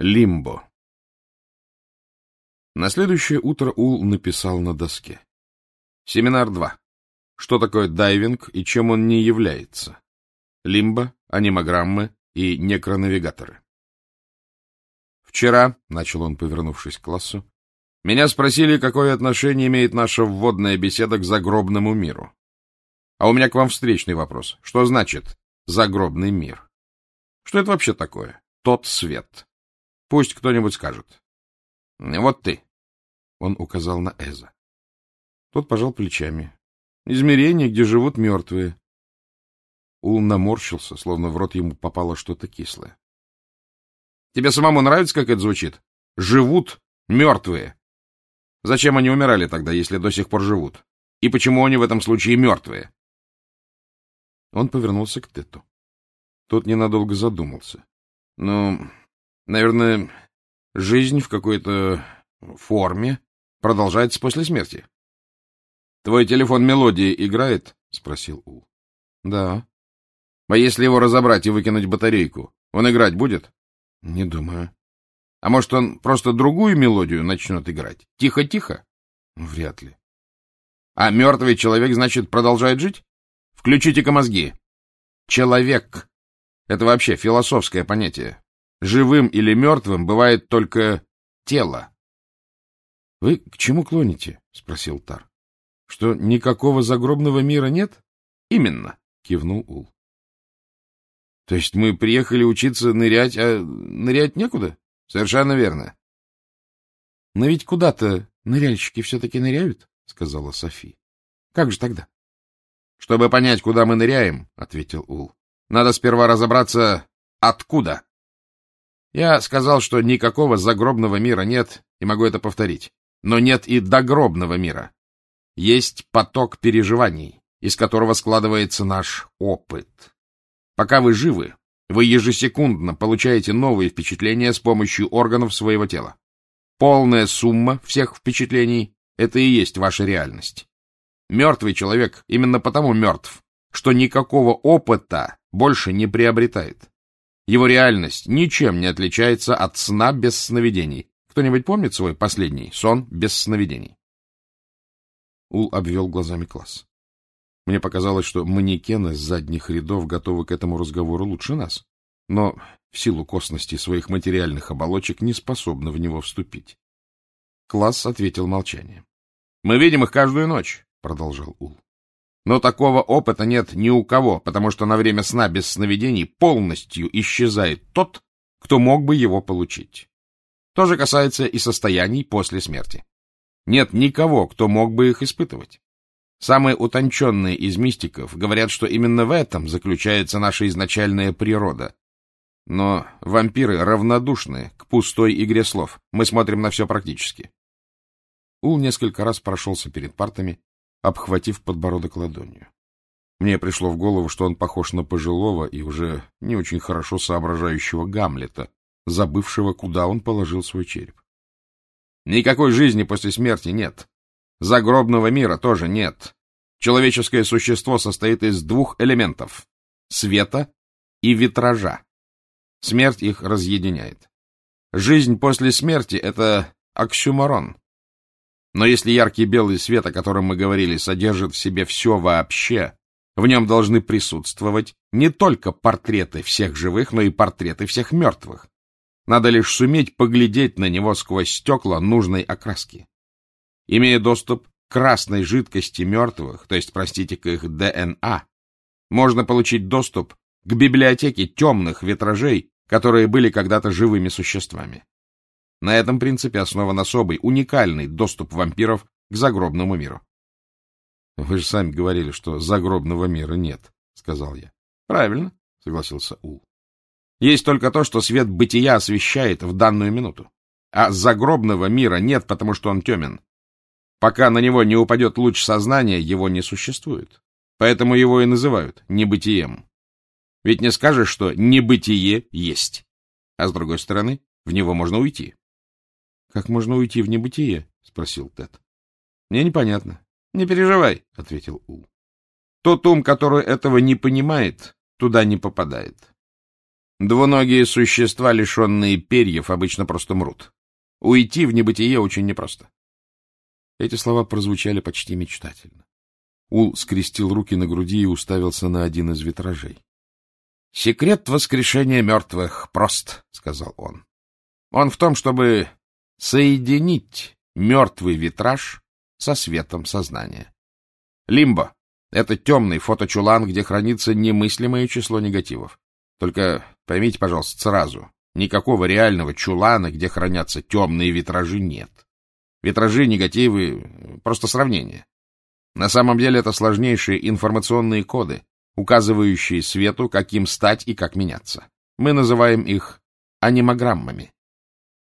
Лимбо. На следующее утро Ул написал на доске. Семинар 2. Что такое дайвинг и чем он не является? Лимбо, анимограммы и некронавигаторы. Вчера, — начал он, повернувшись к классу, — меня спросили, какое отношение имеет наша вводная беседа к загробному миру. А у меня к вам встречный вопрос. Что значит загробный мир? Что это вообще такое? Тот свет. Пусть кто-нибудь скажет. — Вот ты. Он указал на Эза. Тот пожал плечами. — Измерение, где живут мертвые. Ул наморщился, словно в рот ему попало что-то кислое. — Тебе самому нравится, как это звучит? Живут мертвые. Зачем они умирали тогда, если до сих пор живут? И почему они в этом случае мертвые? Он повернулся к Тету. Тот ненадолго задумался. — Ну, Наверное, жизнь в какой-то форме продолжается после смерти. — Твой телефон мелодии играет? — спросил Ул. — Да. — А если его разобрать и выкинуть батарейку, он играть будет? — Не думаю. — А может, он просто другую мелодию начнет играть? Тихо-тихо? — Вряд ли. — А мертвый человек, значит, продолжает жить? Включите-ка мозги. Человек — это вообще философское понятие. Живым или мертвым бывает только тело. — Вы к чему клоните? — спросил Тар. — Что никакого загробного мира нет? — Именно, — кивнул Ул. — То есть мы приехали учиться нырять, а нырять некуда? — Совершенно верно. — Но ведь куда-то ныряльщики все-таки ныряют, — сказала Софи. — Как же тогда? — Чтобы понять, куда мы ныряем, — ответил Ул, — надо сперва разобраться, откуда. Я сказал, что никакого загробного мира нет, и могу это повторить. Но нет и догробного мира. Есть поток переживаний, из которого складывается наш опыт. Пока вы живы, вы ежесекундно получаете новые впечатления с помощью органов своего тела. Полная сумма всех впечатлений — это и есть ваша реальность. Мертвый человек именно потому мертв, что никакого опыта больше не приобретает. Его реальность ничем не отличается от сна без сновидений. Кто-нибудь помнит свой последний сон без сновидений? Ул обвел глазами класс. Мне показалось, что манекены с задних рядов готовы к этому разговору лучше нас, но в силу косности своих материальных оболочек не способны в него вступить. Класс ответил молчанием. — Мы видим их каждую ночь, — продолжал Ул. Но такого опыта нет ни у кого, потому что на время сна без сновидений полностью исчезает тот, кто мог бы его получить. То же касается и состояний после смерти. Нет никого, кто мог бы их испытывать. Самые утонченные из мистиков говорят, что именно в этом заключается наша изначальная природа. Но вампиры равнодушны к пустой игре слов. Мы смотрим на все практически. Ул несколько раз прошелся перед партами, обхватив подбородок ладонью. Мне пришло в голову, что он похож на пожилого и уже не очень хорошо соображающего Гамлета, забывшего, куда он положил свой череп. Никакой жизни после смерти нет. Загробного мира тоже нет. Человеческое существо состоит из двух элементов — света и витража. Смерть их разъединяет. Жизнь после смерти — это оксюморон, но если яркий белый свет, о котором мы говорили, содержит в себе все вообще, в нем должны присутствовать не только портреты всех живых, но и портреты всех мертвых. Надо лишь суметь поглядеть на него сквозь стекла нужной окраски. Имея доступ к красной жидкости мертвых, то есть, простите, к их ДНА, можно получить доступ к библиотеке темных витражей, которые были когда-то живыми существами. На этом принципе основан особый, уникальный доступ вампиров к загробному миру. — Вы же сами говорили, что загробного мира нет, — сказал я. — Правильно, — согласился Ул. — Есть только то, что свет бытия освещает в данную минуту. А загробного мира нет, потому что он темен. Пока на него не упадет луч сознания, его не существует. Поэтому его и называют небытием. Ведь не скажешь, что небытие есть. А с другой стороны, в него можно уйти. — Как можно уйти в небытие? — спросил Тед. — Мне непонятно. — Не переживай, — ответил Ул. — Тот ум, который этого не понимает, туда не попадает. Двуногие существа, лишенные перьев, обычно просто мрут. Уйти в небытие очень непросто. Эти слова прозвучали почти мечтательно. Ул скрестил руки на груди и уставился на один из витражей. — Секрет воскрешения мертвых прост, — сказал он. Он в том, чтобы соединить мертвый витраж со светом сознания. Лимбо — это темный фоточулан, где хранится немыслимое число негативов. Только поймите, пожалуйста, сразу, никакого реального чулана, где хранятся темные витражи, нет. Витражи, негативы — просто сравнение. На самом деле это сложнейшие информационные коды, указывающие свету, каким стать и как меняться. Мы называем их анимограммами.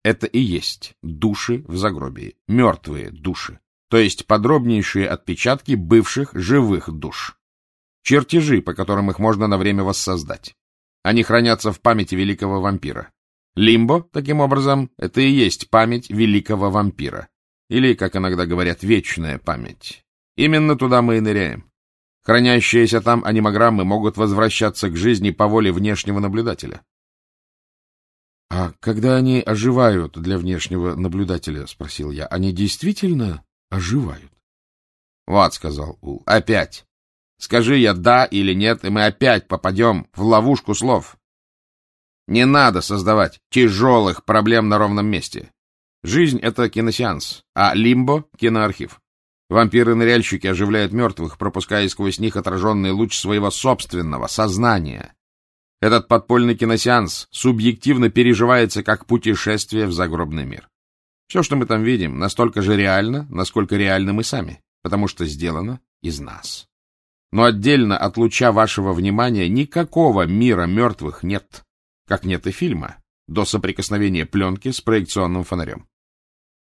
Это и есть души в загробии, мертвые души, то есть подробнейшие отпечатки бывших живых душ. Чертежи, по которым их можно на время воссоздать. Они хранятся в памяти великого вампира. Лимбо, таким образом, это и есть память великого вампира. Или, как иногда говорят, вечная память. Именно туда мы и ныряем. Хранящиеся там анимограммы могут возвращаться к жизни по воле внешнего наблюдателя. — А когда они оживают для внешнего наблюдателя, — спросил я, — они действительно оживают? — Вот, — сказал Ул, — опять. Скажи я «да» или «нет», и мы опять попадем в ловушку слов. Не надо создавать тяжелых проблем на ровном месте. Жизнь — это киносеанс, а лимбо — киноархив. Вампиры-ныряльщики оживляют мертвых, пропуская сквозь них отраженный луч своего собственного сознания. Этот подпольный киносеанс субъективно переживается как путешествие в загробный мир. Все, что мы там видим, настолько же реально, насколько реальны мы сами, потому что сделано из нас. Но отдельно от луча вашего внимания никакого мира мертвых нет, как нет и фильма, до соприкосновения пленки с проекционным фонарем.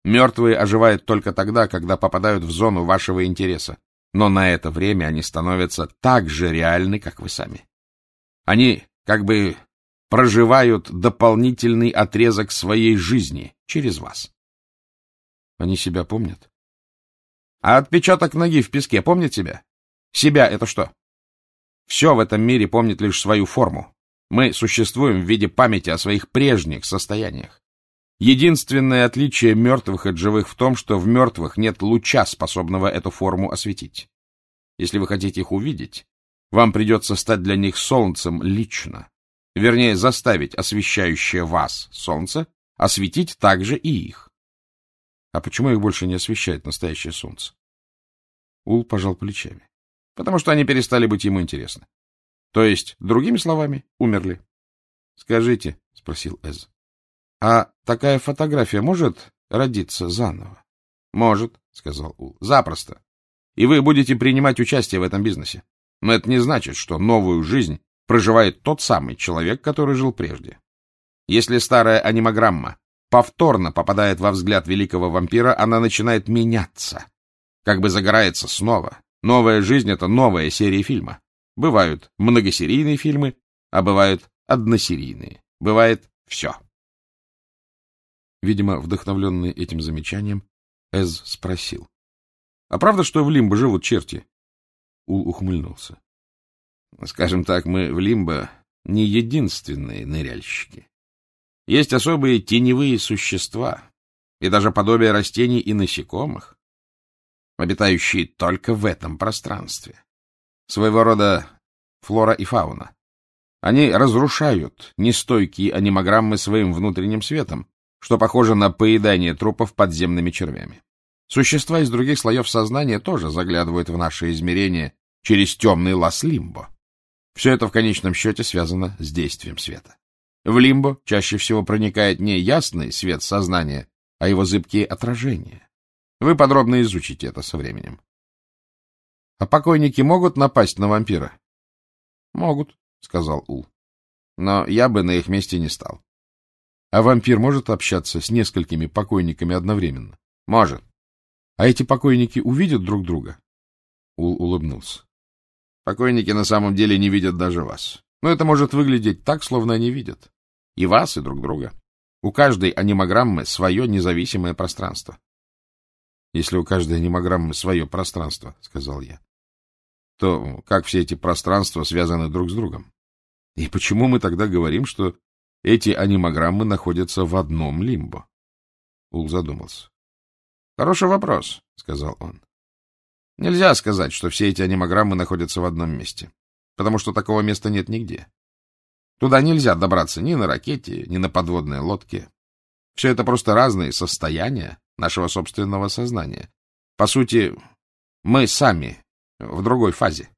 Мертвые оживают только тогда, когда попадают в зону вашего интереса, но на это время они становятся так же реальны, как вы сами. Они как бы проживают дополнительный отрезок своей жизни через вас. Они себя помнят? А отпечаток ноги в песке помнит себя? Себя — это что? Все в этом мире помнит лишь свою форму. Мы существуем в виде памяти о своих прежних состояниях. Единственное отличие мертвых от живых в том, что в мертвых нет луча, способного эту форму осветить. Если вы хотите их увидеть, вам придется стать для них солнцем лично. Вернее, заставить освещающее вас солнце осветить также и их. А почему их больше не освещает настоящее солнце? Ул пожал плечами потому что они перестали быть ему интересны. То есть, другими словами, умерли. — Скажите, — спросил Эз, — а такая фотография может родиться заново? — Может, — сказал Ул, — запросто. И вы будете принимать участие в этом бизнесе. Но это не значит, что новую жизнь проживает тот самый человек, который жил прежде. Если старая анимограмма повторно попадает во взгляд великого вампира, она начинает меняться, как бы загорается снова, Новая жизнь — это новая серия фильма. Бывают многосерийные фильмы, а бывают односерийные. Бывает все. Видимо, вдохновленный этим замечанием, Эз спросил. — А правда, что в Лимбо живут черти? Ул ухмыльнулся. — Скажем так, мы в Лимбо не единственные ныряльщики. Есть особые теневые существа и даже подобие растений и насекомых, обитающие только в этом пространстве. Своего рода флора и фауна. Они разрушают нестойкие анимограммы своим внутренним светом, что похоже на поедание трупов подземными червями. Существа из других слоев сознания тоже заглядывают в наше измерение через темный лаз лимбо. Все это в конечном счете связано с действием света. В лимбо чаще всего проникает не ясный свет сознания, а его зыбкие отражения. Вы подробно изучите это со временем. — А покойники могут напасть на вампира? — Могут, — сказал Ул. — Но я бы на их месте не стал. — А вампир может общаться с несколькими покойниками одновременно? — Может. — А эти покойники увидят друг друга? Ул улыбнулся. — Покойники на самом деле не видят даже вас. Но это может выглядеть так, словно они видят. И вас, и друг друга. У каждой анимограммы свое независимое пространство если у каждой анимограммы свое пространство, — сказал я, — то как все эти пространства связаны друг с другом? И почему мы тогда говорим, что эти анимограммы находятся в одном лимбо? Ул задумался. — Хороший вопрос, — сказал он. — Нельзя сказать, что все эти анимограммы находятся в одном месте, потому что такого места нет нигде. Туда нельзя добраться ни на ракете, ни на подводной лодке. Все это просто разные состояния нашего собственного сознания. По сути, мы сами в другой фазе.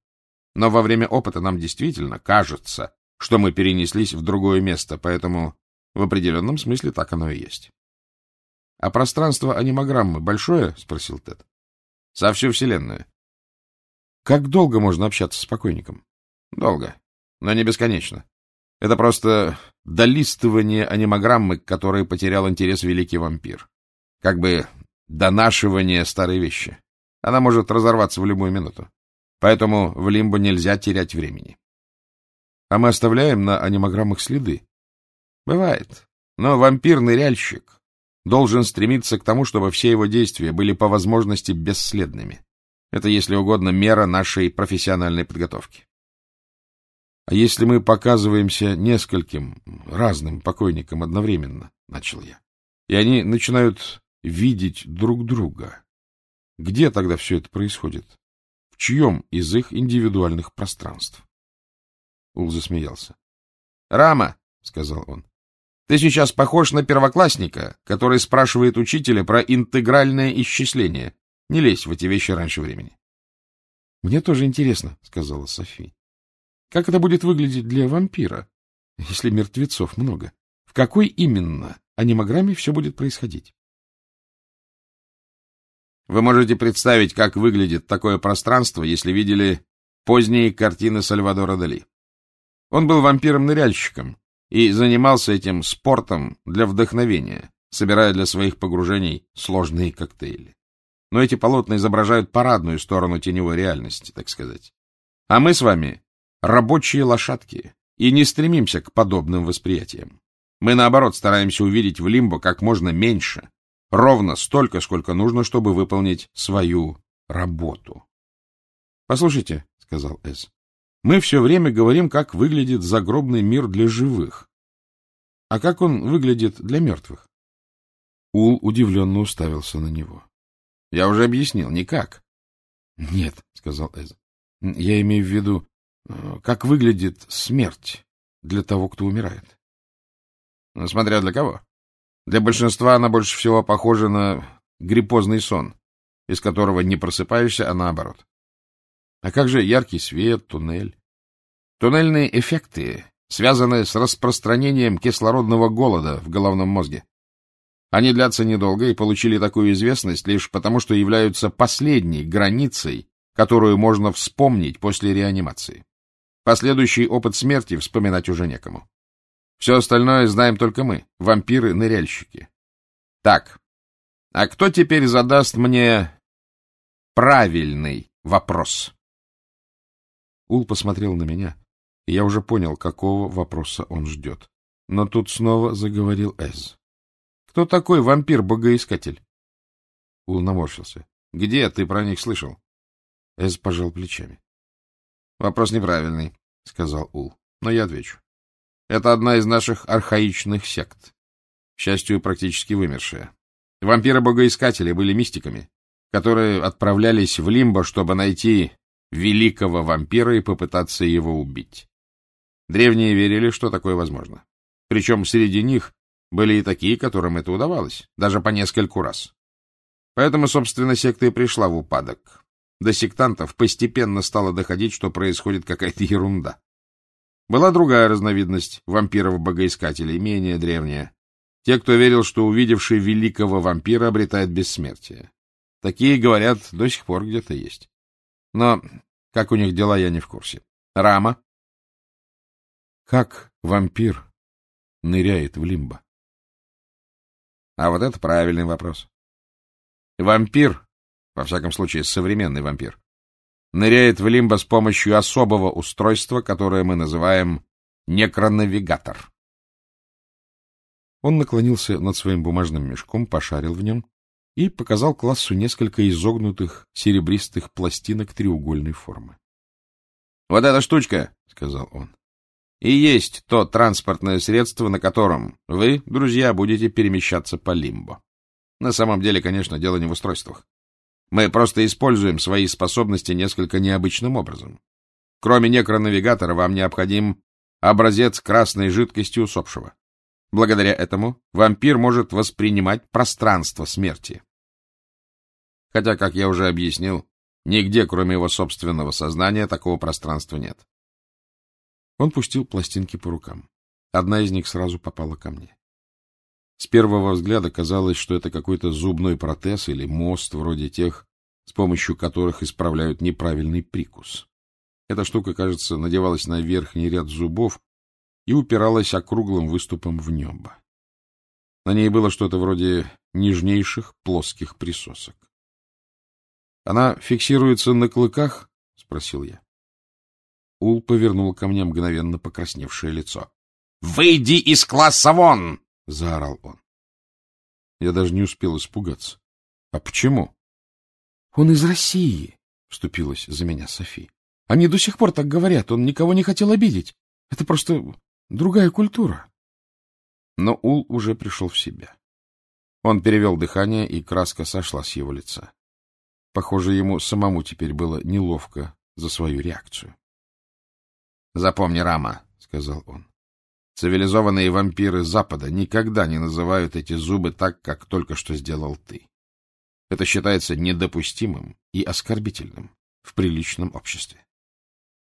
Но во время опыта нам действительно кажется, что мы перенеслись в другое место, поэтому в определенном смысле так оно и есть. — А пространство анимограммы большое? — спросил Тед. — Со всю Вселенную. — Как долго можно общаться с покойником? — Долго, но не бесконечно. Это просто долистывание анимограммы, которой потерял интерес великий вампир. Как бы донашивание старой вещи. Она может разорваться в любую минуту. Поэтому в лимбо нельзя терять времени. А мы оставляем на анимограммах следы. Бывает. Но вампир-ныряльщик должен стремиться к тому, чтобы все его действия были по возможности бесследными. Это, если угодно, мера нашей профессиональной подготовки. — А если мы показываемся нескольким разным покойникам одновременно, — начал я, — и они начинают видеть друг друга, где тогда все это происходит? В чьем из их индивидуальных пространств? Ул засмеялся. — Рама, — сказал он, — ты сейчас похож на первоклассника, который спрашивает учителя про интегральное исчисление. Не лезь в эти вещи раньше времени. — Мне тоже интересно, — сказала Софи. Как это будет выглядеть для вампира, если мертвецов много? В какой именно анимограмме все будет происходить? Вы можете представить, как выглядит такое пространство, если видели поздние картины Сальвадора Дали. Он был вампиром-ныряльщиком и занимался этим спортом для вдохновения, собирая для своих погружений сложные коктейли. Но эти полотна изображают парадную сторону теневой реальности, так сказать. А мы с вами рабочие лошадки и не стремимся к подобным восприятиям. Мы, наоборот, стараемся увидеть в лимбо как можно меньше, ровно столько, сколько нужно, чтобы выполнить свою работу. — Послушайте, — сказал Эс, — мы все время говорим, как выглядит загробный мир для живых. А как он выглядит для мертвых? Ул удивленно уставился на него. — Я уже объяснил, никак. — Нет, — сказал Эз. — Я имею в виду, Э, как выглядит смерть для того, кто умирает? Смотря для кого. Для большинства она больше всего похожа на гриппозный сон, из которого не просыпаешься, а наоборот. А как же яркий свет, туннель? Туннельные эффекты связаны с распространением кислородного голода в головном мозге. Они длятся недолго и получили такую известность лишь потому, что являются последней границей, которую можно вспомнить после реанимации. Последующий опыт смерти вспоминать уже некому. Все остальное знаем только мы, вампиры-ныряльщики. Так, а кто теперь задаст мне правильный вопрос? Ул посмотрел на меня, и я уже понял, какого вопроса он ждет. Но тут снова заговорил Эз. — Кто такой вампир-богоискатель? Ул наморщился. — Где ты про них слышал? Эз пожал плечами. — Вопрос неправильный, — сказал Ул. — Но я отвечу. Это одна из наших архаичных сект. К счастью, практически вымершая. Вампиры-богоискатели были мистиками, которые отправлялись в Лимбо, чтобы найти великого вампира и попытаться его убить. Древние верили, что такое возможно. Причем среди них были и такие, которым это удавалось, даже по нескольку раз. Поэтому, собственно, секта и пришла в упадок. До сектантов постепенно стало доходить, что происходит какая-то ерунда. Была другая разновидность вампиров-богоискателей, менее древняя. Те, кто верил, что увидевший великого вампира обретает бессмертие. Такие, говорят, до сих пор где-то есть. Но как у них дела, я не в курсе. Рама? Как вампир ныряет в лимбо? А вот это правильный вопрос. Вампир во всяком случае современный вампир, ныряет в лимбо с помощью особого устройства, которое мы называем некронавигатор. Он наклонился над своим бумажным мешком, пошарил в нем и показал классу несколько изогнутых серебристых пластинок треугольной формы. — Вот эта штучка, — сказал он. и есть то транспортное средство, на котором вы, друзья, будете перемещаться по лимбо. На самом деле, конечно, дело не в устройствах. Мы просто используем свои способности несколько необычным образом. Кроме некронавигатора, вам необходим образец красной жидкости усопшего. Благодаря этому вампир может воспринимать пространство смерти. Хотя, как я уже объяснил, нигде, кроме его собственного сознания, такого пространства нет. Он пустил пластинки по рукам. Одна из них сразу попала ко мне. С первого взгляда казалось, что это какой-то зубной протез или мост, вроде тех, с помощью которых исправляют неправильный прикус. Эта штука, кажется, надевалась на верхний ряд зубов и упиралась округлым выступом в небо. На ней было что-то вроде нежнейших плоских присосок. — Она фиксируется на клыках? — спросил я. Ул повернул ко мне мгновенно покрасневшее лицо. — Выйди из класса вон! — заорал он. Я даже не успел испугаться. — А почему? — Он из России, — вступилась за меня Софи. — Они до сих пор так говорят, он никого не хотел обидеть. Это просто другая культура. Но Ул уже пришел в себя. Он перевел дыхание, и краска сошла с его лица. Похоже, ему самому теперь было неловко за свою реакцию. — Запомни, Рама, — сказал он. Цивилизованные вампиры Запада никогда не называют эти зубы так, как только что сделал ты. Это считается недопустимым и оскорбительным в приличном обществе.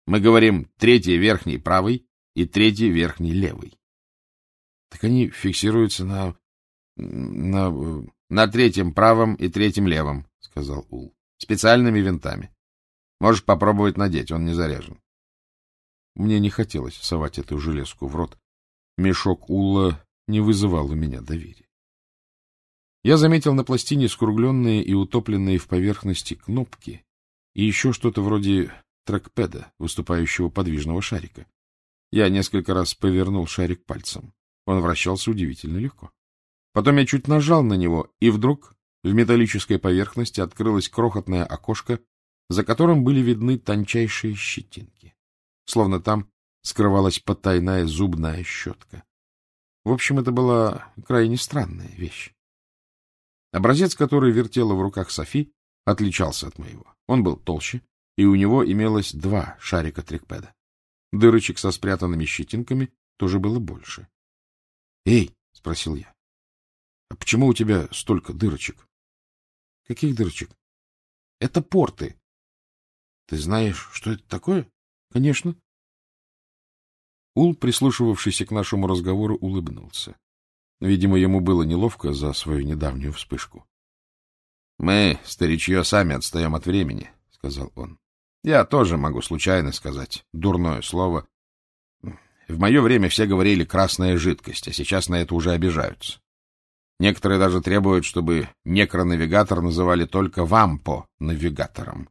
Мы говорим третий верхний правый и третий верхний левый. Так они фиксируются на... на... на третьем правом и третьем левом, — сказал Ул. Специальными винтами. Можешь попробовать надеть, он не заряжен. Мне не хотелось совать эту железку в рот, Мешок Улла не вызывал у меня доверия. Я заметил на пластине скругленные и утопленные в поверхности кнопки и еще что-то вроде трекпеда, выступающего подвижного шарика. Я несколько раз повернул шарик пальцем. Он вращался удивительно легко. Потом я чуть нажал на него, и вдруг в металлической поверхности открылось крохотное окошко, за которым были видны тончайшие щетинки. Словно там скрывалась потайная зубная щетка. В общем, это была крайне странная вещь. Образец, который вертела в руках Софи, отличался от моего. Он был толще, и у него имелось два шарика трекпеда. Дырочек со спрятанными щетинками тоже было больше. — Эй, — спросил я, — а почему у тебя столько дырочек? — Каких дырочек? — Это порты. — Ты знаешь, что это такое? — Конечно. Ул, прислушивавшийся к нашему разговору, улыбнулся. Видимо, ему было неловко за свою недавнюю вспышку. — Мы, старичье, сами отстаем от времени, — сказал он. — Я тоже могу случайно сказать дурное слово. В мое время все говорили «красная жидкость», а сейчас на это уже обижаются. Некоторые даже требуют, чтобы некронавигатор называли только «вампо» навигатором.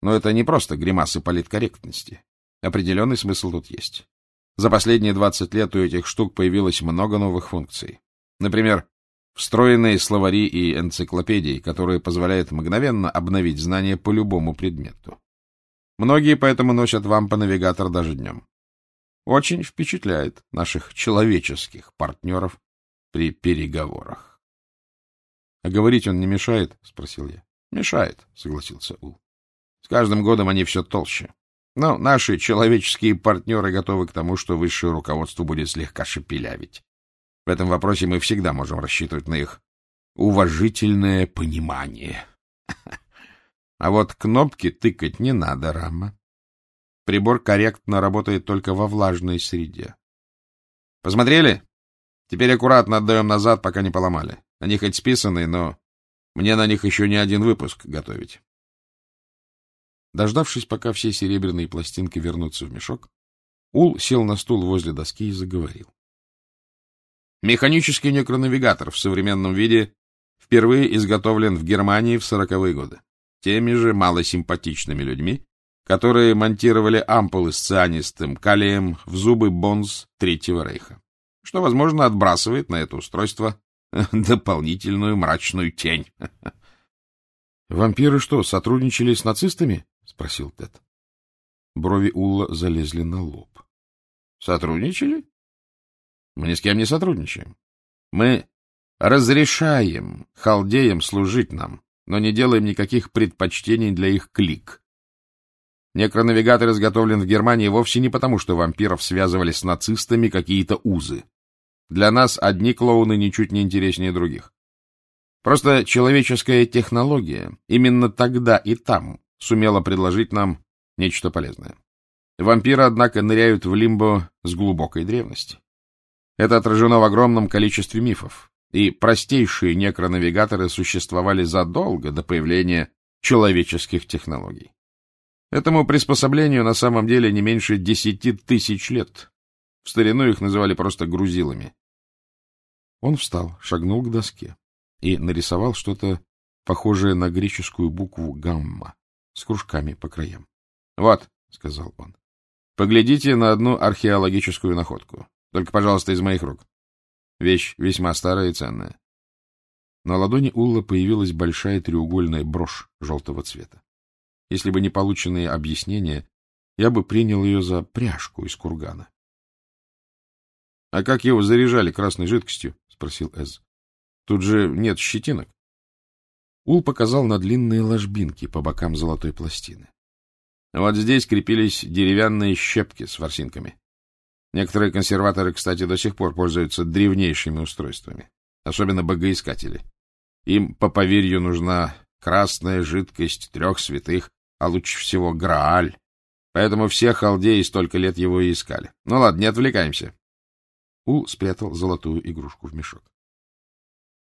Но это не просто гримасы политкорректности. Определенный смысл тут есть. За последние 20 лет у этих штук появилось много новых функций. Например, встроенные словари и энциклопедии, которые позволяют мгновенно обновить знания по любому предмету. Многие поэтому носят вампа-навигатор даже днем. Очень впечатляет наших человеческих партнеров при переговорах. — А говорить он не мешает? — спросил я. — Мешает, — согласился Ул. — С каждым годом они все толще. Но наши человеческие партнеры готовы к тому, что высшее руководство будет слегка шепелявить. В этом вопросе мы всегда можем рассчитывать на их уважительное понимание. А вот кнопки тыкать не надо, Рама. Прибор корректно работает только во влажной среде. Посмотрели? Теперь аккуратно отдаем назад, пока не поломали. Они хоть списанные, но мне на них еще не один выпуск готовить. Дождавшись, пока все серебряные пластинки вернутся в мешок, Ул сел на стул возле доски и заговорил. Механический некронавигатор в современном виде впервые изготовлен в Германии в сороковые годы. Теми же малосимпатичными людьми, которые монтировали ампулы с цианистым калием в зубы бонз Третьего Рейха, что, возможно, отбрасывает на это устройство дополнительную мрачную тень. Вампиры что, сотрудничали с нацистами? — спросил Тед. Брови Улла залезли на лоб. Сотрудничали? Мы ни с кем не сотрудничаем. Мы разрешаем халдеям служить нам, но не делаем никаких предпочтений для их клик. Некронавигатор изготовлен в Германии вовсе не потому, что вампиров связывали с нацистами какие-то узы. Для нас одни клоуны ничуть не интереснее других. Просто человеческая технология именно тогда и там сумела предложить нам нечто полезное. Вампиры, однако, ныряют в лимбо с глубокой древности. Это отражено в огромном количестве мифов, и простейшие некронавигаторы существовали задолго до появления человеческих технологий. Этому приспособлению на самом деле не меньше десяти тысяч лет. В старину их называли просто грузилами. Он встал, шагнул к доске и нарисовал что-то похожее на греческую букву «гамма» с кружками по краям. — Вот, — сказал он, — поглядите на одну археологическую находку. Только, пожалуйста, из моих рук. Вещь весьма старая и ценная. На ладони Улла появилась большая треугольная брошь желтого цвета. Если бы не полученные объяснения, я бы принял ее за пряжку из кургана. — А как его заряжали красной жидкостью? — спросил Эз. — Тут же нет щетинок. Ул показал на длинные ложбинки по бокам золотой пластины. Вот здесь крепились деревянные щепки с ворсинками. Некоторые консерваторы, кстати, до сих пор пользуются древнейшими устройствами, особенно богоискатели. Им, по поверью, нужна красная жидкость трех святых, а лучше всего Грааль. Поэтому все халдеи столько лет его и искали. Ну ладно, не отвлекаемся. Ул спрятал золотую игрушку в мешок.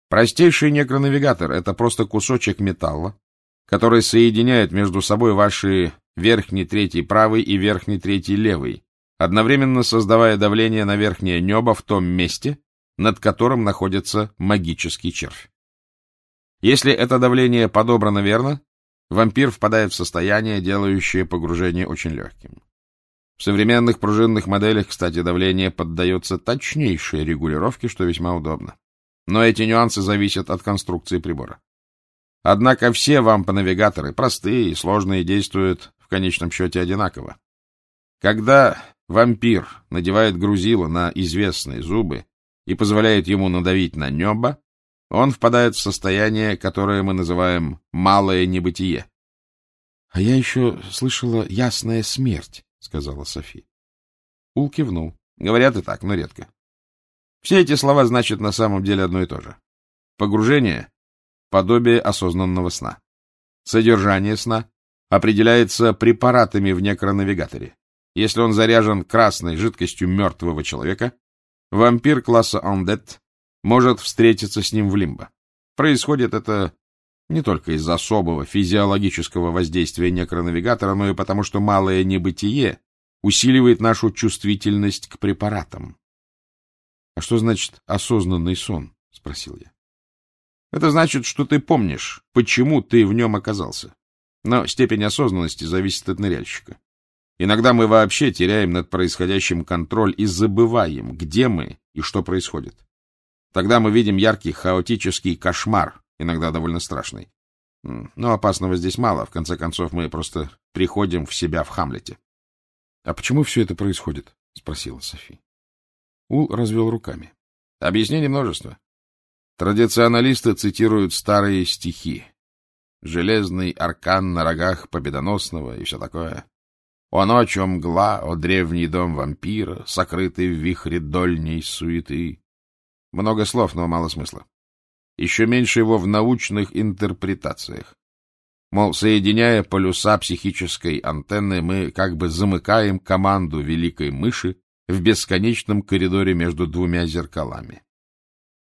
Простейший некронавигатор — это просто кусочек металла, который соединяет между собой ваши верхний третий правый и верхний третий левый, одновременно создавая давление на верхнее небо в том месте, над которым находится магический червь. Если это давление подобрано верно, вампир впадает в состояние, делающее погружение очень легким. В современных пружинных моделях, кстати, давление поддается точнейшей регулировке, что весьма удобно. Но эти нюансы зависят от конструкции прибора. Однако все вампы-навигаторы, простые и сложные, действуют в конечном счете одинаково. Когда вампир надевает грузило на известные зубы и позволяет ему надавить на небо, он впадает в состояние, которое мы называем «малое небытие». — А я еще слышала «ясная смерть», — сказала Софи. Ул кивнул. Говорят и так, но редко. Все эти слова значат на самом деле одно и то же. Погружение — подобие осознанного сна. Содержание сна определяется препаратами в некронавигаторе. Если он заряжен красной жидкостью мертвого человека, вампир класса Undead может встретиться с ним в лимбо. Происходит это не только из-за особого физиологического воздействия некронавигатора, но и потому, что малое небытие усиливает нашу чувствительность к препаратам. — А что значит осознанный сон? — спросил я. — Это значит, что ты помнишь, почему ты в нем оказался. Но степень осознанности зависит от ныряльщика. Иногда мы вообще теряем над происходящим контроль и забываем, где мы и что происходит. Тогда мы видим яркий хаотический кошмар, иногда довольно страшный. Но опасного здесь мало, в конце концов мы просто приходим в себя в Хамлете. — А почему все это происходит? — спросила Софи. Ул развел руками. — Объяснений множество. Традиционалисты цитируют старые стихи, железный аркан на рогах победоносного и все такое. О ночь, о мгла, о древний дом вампира, сокрытый в вихре дольней суеты. Много слов, но мало смысла. Еще меньше его в научных интерпретациях. Мол, соединяя полюса психической антенны, мы как бы замыкаем команду великой мыши в бесконечном коридоре между двумя зеркалами.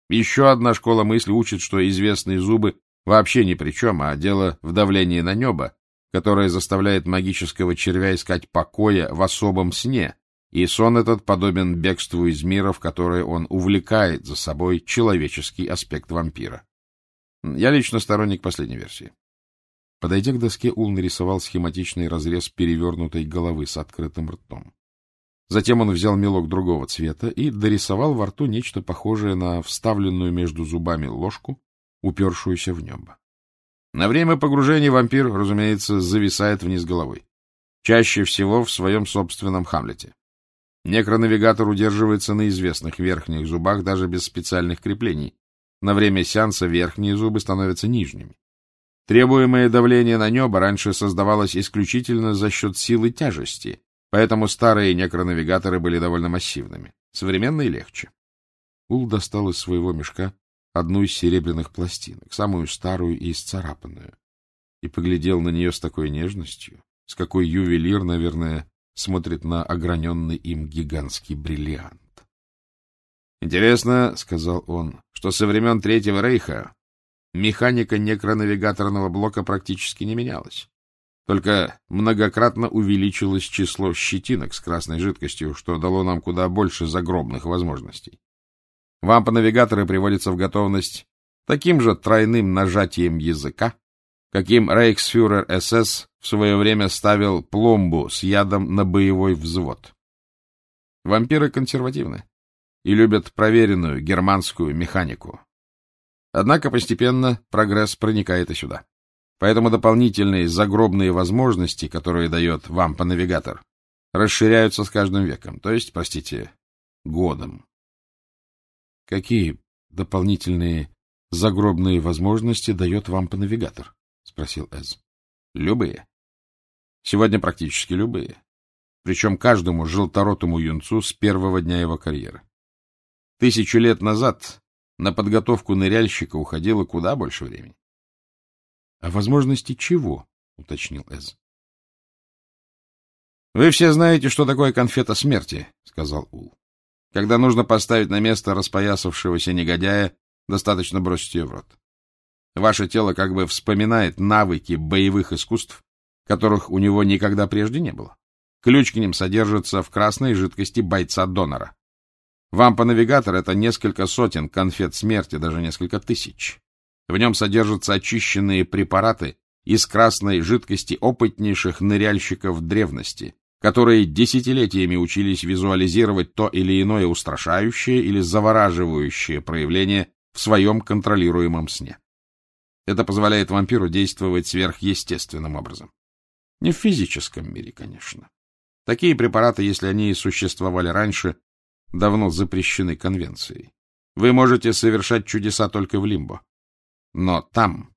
Еще одна школа мысли учит, что известные зубы вообще ни при чем, а дело в давлении на небо, которое заставляет магического червя искать покоя в особом сне, и сон этот подобен бегству из мира, в которое он увлекает за собой человеческий аспект вампира. Я лично сторонник последней версии. Подойдя к доске, Ул нарисовал схематичный разрез перевернутой головы с открытым ртом. Затем он взял мелок другого цвета и дорисовал во рту нечто похожее на вставленную между зубами ложку упершуюся в небо. На время погружения вампир, разумеется, зависает вниз головой. Чаще всего в своем собственном Хамлете. Некронавигатор удерживается на известных верхних зубах даже без специальных креплений. На время сеанса верхние зубы становятся нижними. Требуемое давление на небо раньше создавалось исключительно за счет силы тяжести, поэтому старые некронавигаторы были довольно массивными. Современные легче. Ул достал из своего мешка одну из серебряных пластинок, самую старую и исцарапанную, и поглядел на нее с такой нежностью, с какой ювелир, наверное, смотрит на ограненный им гигантский бриллиант. «Интересно, — сказал он, — что со времен Третьего Рейха механика некронавигаторного блока практически не менялась. Только многократно увеличилось число щетинок с красной жидкостью, что дало нам куда больше загробных возможностей. Вампы-навигаторы приводятся в готовность таким же тройным нажатием языка, каким рейхсфюрер СС в свое время ставил пломбу с ядом на боевой взвод. Вампиры консервативны и любят проверенную германскую механику. Однако постепенно прогресс проникает и сюда. Поэтому дополнительные загробные возможности, которые дает вампа-навигатор, расширяются с каждым веком, то есть, простите, годом. Какие дополнительные загробные возможности дает вампа-навигатор? — спросил Эз. — Любые. Сегодня практически любые. Причем каждому желторотому юнцу с первого дня его карьеры. Тысячу лет назад на подготовку ныряльщика уходило куда больше времени. — А возможности чего? — уточнил Эз. — Вы все знаете, что такое конфета смерти, — сказал Ул. Когда нужно поставить на место распоясавшегося негодяя, достаточно бросить ее в рот. Ваше тело как бы вспоминает навыки боевых искусств, которых у него никогда прежде не было. Ключ к ним содержится в красной жидкости бойца-донора. Вампа-навигатор — это несколько сотен конфет смерти, даже несколько тысяч. В нем содержатся очищенные препараты из красной жидкости опытнейших ныряльщиков древности, которые десятилетиями учились визуализировать то или иное устрашающее или завораживающее проявление в своем контролируемом сне. Это позволяет вампиру действовать сверхъестественным образом. Не в физическом мире, конечно. Такие препараты, если они и существовали раньше, давно запрещены конвенцией. Вы можете совершать чудеса только в лимбо. Но там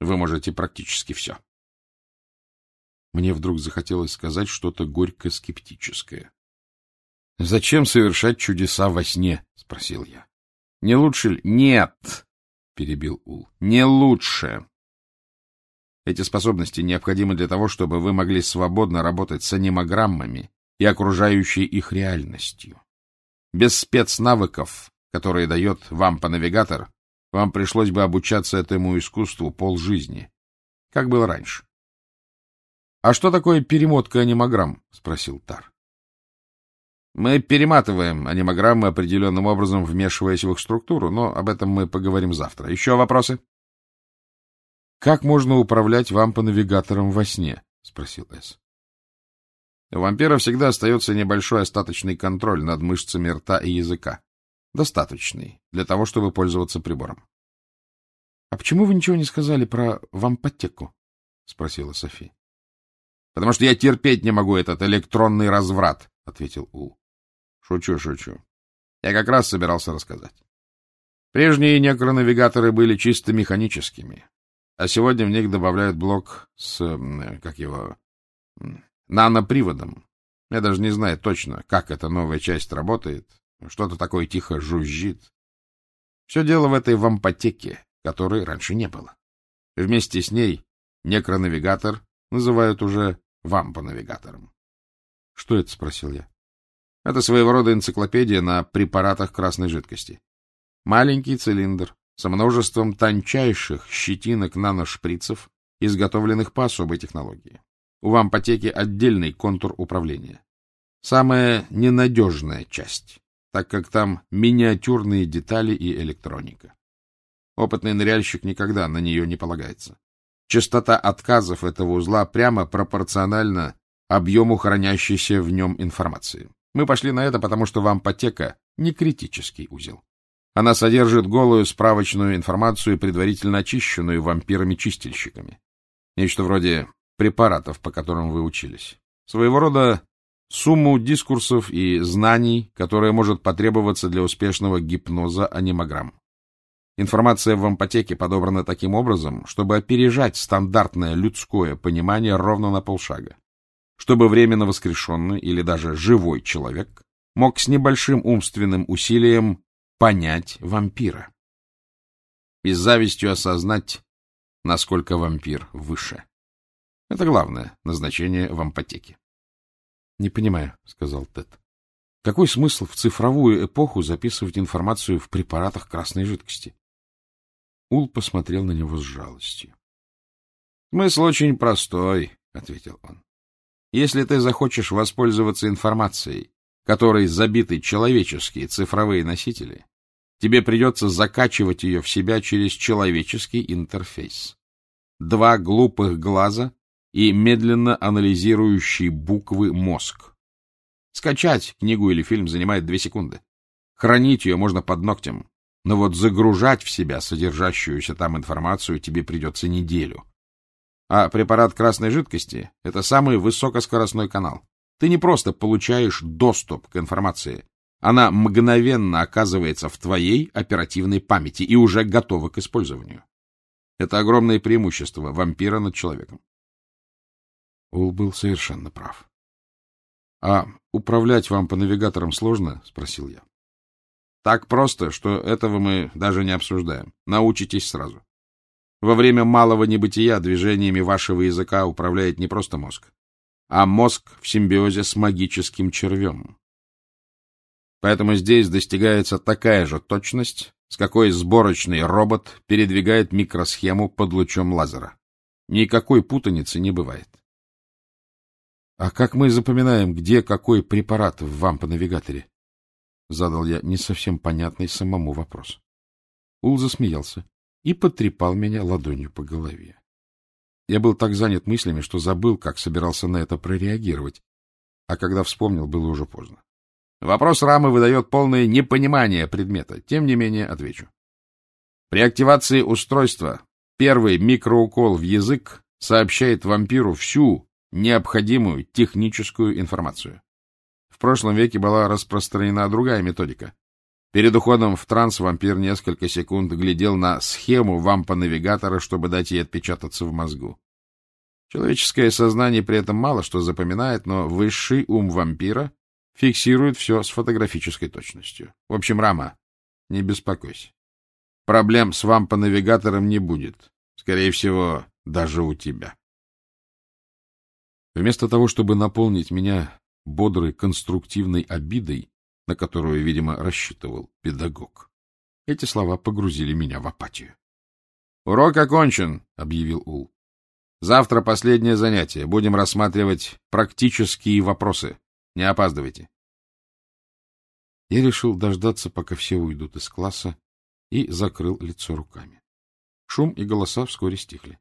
вы можете практически все. Мне вдруг захотелось сказать что-то горько-скептическое. — Зачем совершать чудеса во сне? — спросил я. — Не лучше ли? — Нет, — перебил Ул, — не лучше. Эти способности необходимы для того, чтобы вы могли свободно работать с анимограммами и окружающей их реальностью. Без спецнавыков, которые дает вам по навигатор, вам пришлось бы обучаться этому искусству полжизни, как было раньше. — А что такое перемотка анимограмм? — спросил Тар. — Мы перематываем анимограммы определенным образом, вмешиваясь в их структуру, но об этом мы поговорим завтра. Еще вопросы? — Как можно управлять вампо-навигатором во сне? — спросил Эс. У вампира всегда остается небольшой остаточный контроль над мышцами рта и языка. Достаточный для того, чтобы пользоваться прибором. — А почему вы ничего не сказали про вампотеку? — спросила Софи. — Потому что я терпеть не могу этот электронный разврат, — ответил Ул. — Шучу, шучу. Я как раз собирался рассказать. Прежние некронавигаторы были чисто механическими, а сегодня в них добавляют блок с, как его, наноприводом. Я даже не знаю точно, как эта новая часть работает. Что-то такое тихо жужжит. Все дело в этой вампотеке, которой раньше не было. Вместе с ней некронавигатор называют уже вампонавигатором. — Что это? — спросил я. — Это своего рода энциклопедия на препаратах красной жидкости. Маленький цилиндр со множеством тончайших щетинок наношприцев, изготовленных по особой технологии. У вампотеки отдельный контур управления. Самая ненадежная часть, так как там миниатюрные детали и электроника. Опытный ныряльщик никогда на нее не полагается. Частота отказов этого узла прямо пропорциональна объему хранящейся в нем информации. Мы пошли на это, потому что вампотека — не критический узел. Она содержит голую справочную информацию, предварительно очищенную вампирами-чистильщиками. Нечто вроде препаратов, по которым вы учились. Своего рода сумму дискурсов и знаний, которая может потребоваться для успешного гипноза анимограмм. Информация в ампотеке подобрана таким образом, чтобы опережать стандартное людское понимание ровно на полшага, чтобы временно воскрешенный или даже живой человек мог с небольшим умственным усилием понять вампира и с завистью осознать, насколько вампир выше. Это главное назначение в ампотеке. — Не понимаю, — сказал Тед. — Какой смысл в цифровую эпоху записывать информацию в препаратах красной жидкости? Ул посмотрел на него с жалостью. — Смысл очень простой, — ответил он. — Если ты захочешь воспользоваться информацией, которой забиты человеческие цифровые носители, тебе придется закачивать ее в себя через человеческий интерфейс. Два глупых глаза и медленно анализирующий буквы мозг. Скачать книгу или фильм занимает две секунды. Хранить ее можно под ногтем, но вот загружать в себя содержащуюся там информацию тебе придется неделю. А препарат красной жидкости — это самый высокоскоростной канал. Ты не просто получаешь доступ к информации, она мгновенно оказывается в твоей оперативной памяти и уже готова к использованию. Это огромное преимущество вампира над человеком. Ул был совершенно прав. — А управлять вам по навигаторам сложно? — спросил я. — Так просто, что этого мы даже не обсуждаем. Научитесь сразу. Во время малого небытия движениями вашего языка управляет не просто мозг, а мозг в симбиозе с магическим червем. Поэтому здесь достигается такая же точность, с какой сборочный робот передвигает микросхему под лучом лазера. Никакой путаницы не бывает. А как мы запоминаем, где какой препарат в вампо-навигаторе? Задал я не совсем понятный самому вопрос. Ул засмеялся и потрепал меня ладонью по голове. Я был так занят мыслями, что забыл, как собирался на это прореагировать, а когда вспомнил, было уже поздно. Вопрос рамы выдает полное непонимание предмета, тем не менее отвечу. При активации устройства первый микроукол в язык сообщает вампиру всю необходимую техническую информацию. Прошлом веке была распространена другая методика. Перед уходом в транс вампир несколько секунд глядел на схему вампа-навигатора, чтобы дать ей отпечататься в мозгу. Человеческое сознание при этом мало что запоминает, но высший ум вампира фиксирует все с фотографической точностью. В общем, Рама, не беспокойся. Проблем с вампа-навигатором не будет. Скорее всего, даже у тебя. Вместо того, чтобы наполнить меня бодрой конструктивной обидой, на которую, видимо, рассчитывал педагог, эти слова погрузили меня в апатию. — Урок окончен, — объявил Ул. — Завтра последнее занятие. Будем рассматривать практические вопросы. Не опаздывайте. Я решил дождаться, пока все уйдут из класса, и закрыл лицо руками. Шум и голоса вскоре стихли.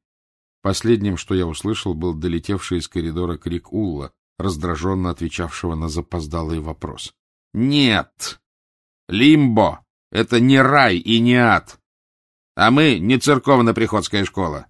Последним, что я услышал, был долетевший из коридора крик Улла, раздраженно отвечавшего на запоздалый вопрос. — Нет! Лимбо — это не рай и не ад. А мы не церковно-приходская школа.